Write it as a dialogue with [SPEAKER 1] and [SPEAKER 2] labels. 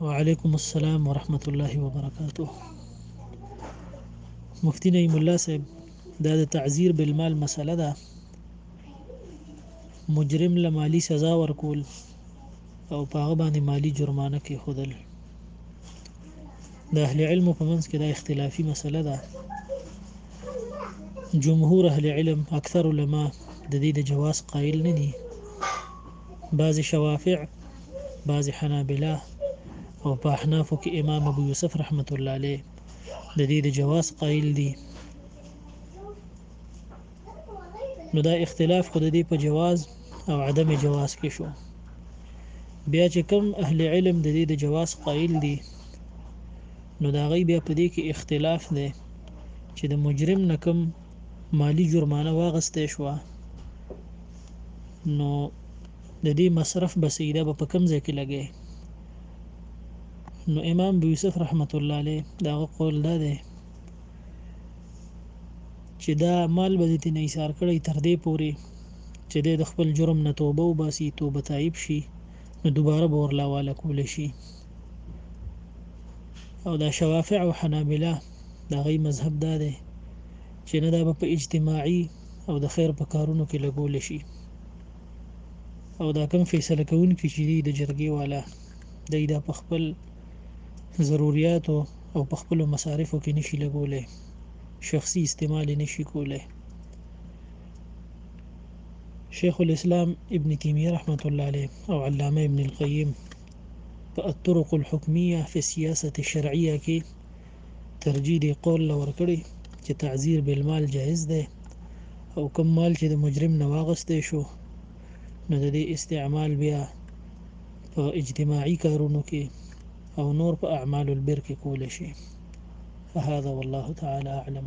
[SPEAKER 1] وعلیکم السلام ورحمت الله وبرکاته مفتی نعیم الله صاحب دا د تعذیر بالمال مسله ده مجرم له مالی سزا ورکول او په هغه باندې مالی جرمانه کې خودل د اهل علم په منځ کې دا اختلافي مسله ده جمهور اهل علم اکثر علما د دې د جواز قائل نه دي بعض شوافع بعضې حنابله او په احنافو کې امام ابو یوسف رحمت الله علیه د دې د جواز قائل دي نو دا اختلاف خود دې په جواز او عدم جواز کې شو بیا چې کوم اهل علم د دې د جواز قائل دي نو دا غي بیا په دې کې اختلاف دی چې د مجرم نکم مالی جرمانه واغستې شو نو د دې مصرف به څه وي دا به په کوم ځای کې لګوې نو امام ابو یوسف رحمت الله علیه د هغه قول دا دی چې دا مال به دې ترې نه ایسار کړی تر دې پورې چې دی د خپل جرم نه توبه وباسي توبه تایب شي نو دوباره به ورله حواله کولی شي او دا شوافع او حنابله د هغوی مذهب دا دی چې نه دا به په اجتماعي او د خیر په کارونو کې لګول شي او دا کوم فیصله کوونکي چې دي د جرګې والا دی دا په خپل ضروریاتو او په خپل مصارفو کې نشي لګولای شخصي استعمال نشي کولای شیخ الاسلام ابن تیمیه رحمت الله علیه او علامه ابن القیم په الطرق الحکمیه فی السیاسه الشرعیه کې ترجیح دې قول له ورکړي چې تعزیر بالمال جائز دی او کوم مال چې د مجرم نه واغستې شو نو د دې استعمال بیا په اجتماعي کارونو کې او نور په اعمال البر کې کول شي فهذا والله تعالی اعلم